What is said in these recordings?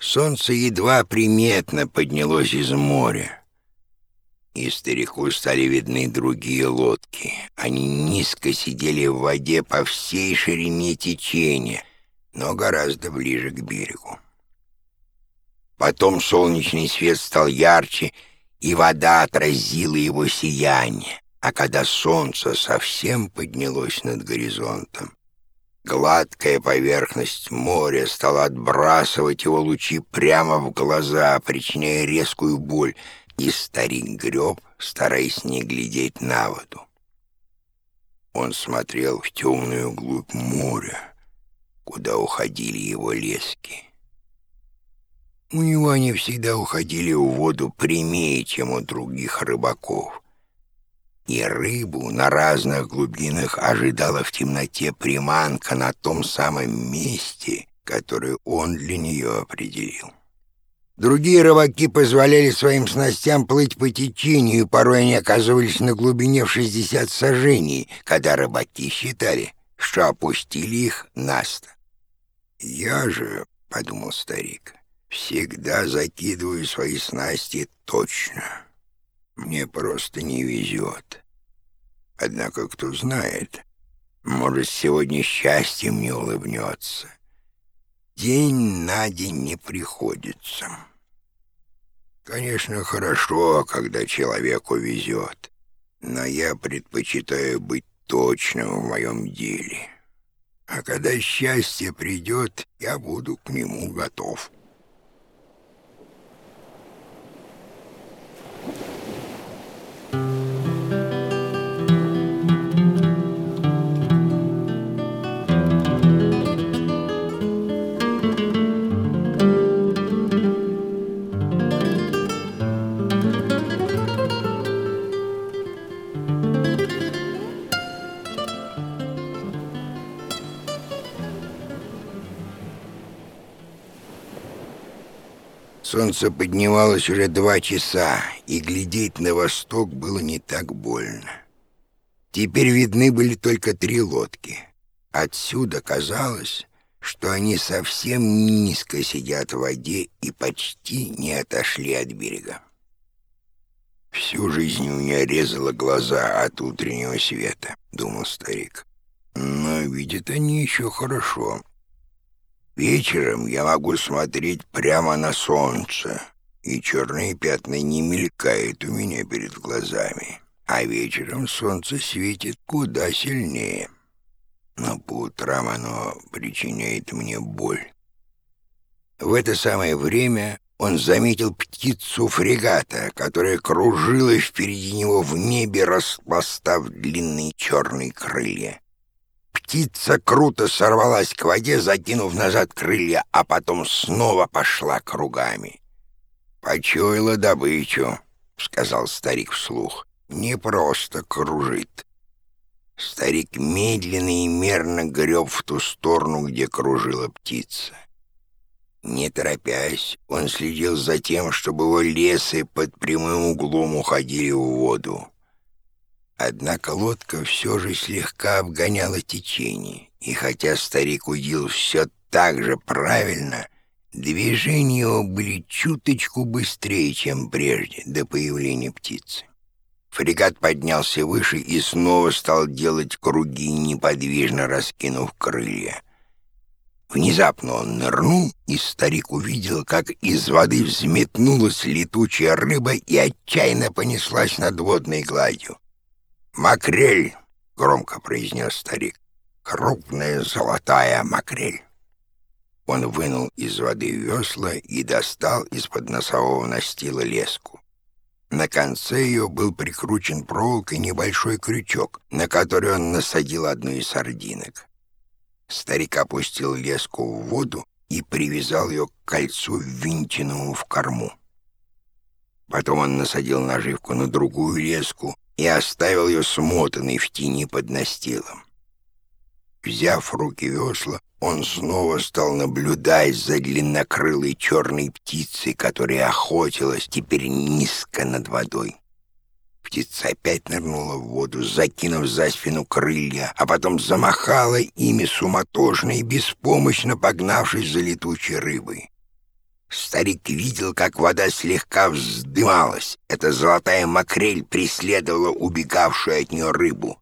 Солнце едва приметно поднялось из моря, и старику стали видны другие лодки. Они низко сидели в воде по всей ширине течения, но гораздо ближе к берегу. Потом солнечный свет стал ярче, и вода отразила его сияние, а когда солнце совсем поднялось над горизонтом, Гладкая поверхность моря стала отбрасывать его лучи прямо в глаза, причиняя резкую боль, и старик греб, стараясь не глядеть на воду. Он смотрел в темную глубь моря, куда уходили его лески. У него они всегда уходили в воду прямее, чем у других рыбаков — и рыбу на разных глубинах ожидала в темноте приманка на том самом месте, которое он для нее определил. Другие рыбаки позволяли своим снастям плыть по течению, и порой они оказывались на глубине в 60 сажений, когда рыбаки считали, что опустили их наста. «Я же, — подумал старик, — всегда закидываю свои снасти точно». Мне просто не везет. Однако, кто знает, может, сегодня счастье мне улыбнется. День на день не приходится. Конечно, хорошо, когда человеку везет, но я предпочитаю быть точным в моем деле. А когда счастье придет, я буду к нему готов». Солнце поднималось уже два часа, и глядеть на восток было не так больно. Теперь видны были только три лодки. Отсюда казалось, что они совсем низко сидят в воде и почти не отошли от берега. «Всю жизнь у меня резало глаза от утреннего света», — думал старик. «Но видят они еще хорошо. Вечером я могу смотреть прямо на солнце, и черные пятна не мелькают у меня перед глазами. А вечером солнце светит куда сильнее. Но по утрам оно причиняет мне боль. В это самое время он заметил птицу фрегата, которая кружилась впереди него в небе, распластав длинные черные крылья. Птица круто сорвалась к воде, закинув назад крылья, а потом снова пошла кругами. «Почуяла добычу», — сказал старик вслух. «Не просто кружит». Старик медленно и мерно греб в ту сторону, где кружила птица. Не торопясь, он следил за тем, чтобы его лесы под прямым углом уходили в воду. Однако лодка все же слегка обгоняла течение, и хотя старик удил все так же правильно, движения его были чуточку быстрее, чем прежде, до появления птицы. Фрегат поднялся выше и снова стал делать круги, неподвижно раскинув крылья. Внезапно он нырнул, и старик увидел, как из воды взметнулась летучая рыба и отчаянно понеслась над водной гладью. «Макрель!» — громко произнес старик. «Крупная золотая макрель!» Он вынул из воды весла и достал из-под носового настила леску. На конце ее был прикручен проволокой небольшой крючок, на который он насадил одну из сардинок. Старик опустил леску в воду и привязал ее к кольцу, ввинченному в корму. Потом он насадил наживку на другую леску и оставил ее смотанной в тени под настилом. Взяв в руки весла, он снова стал наблюдать за длиннокрылой черной птицей, которая охотилась теперь низко над водой. Птица опять нырнула в воду, закинув за спину крылья, а потом замахала ими суматошно и беспомощно погнавшись за летучей рыбой. Старик видел, как вода слегка вздымалась. Эта золотая макрель преследовала убегавшую от нее рыбу.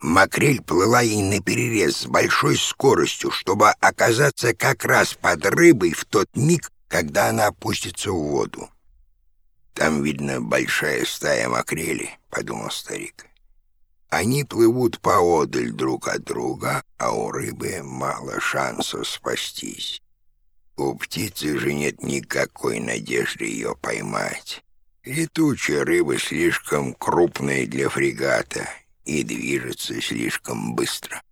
Макрель плыла ей наперерез с большой скоростью, чтобы оказаться как раз под рыбой в тот миг, когда она опустится в воду. «Там, видно, большая стая макрели», — подумал старик. «Они плывут поодаль друг от друга, а у рыбы мало шансов спастись». У птицы же нет никакой надежды ее поймать. Летучая рыба слишком крупная для фрегата и движется слишком быстро.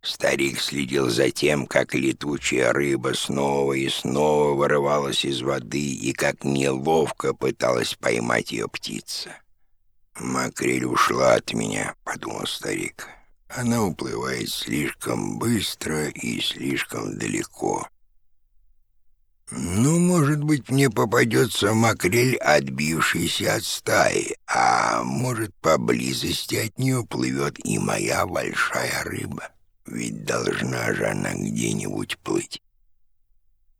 Старик следил за тем, как летучая рыба снова и снова вырывалась из воды и как неловко пыталась поймать ее птица. «Макрель ушла от меня», — подумал старик. «Она уплывает слишком быстро и слишком далеко». «Ну, может быть, мне попадется макрель, отбившийся от стаи, а может, поблизости от нее плывет и моя большая рыба, ведь должна же она где-нибудь плыть».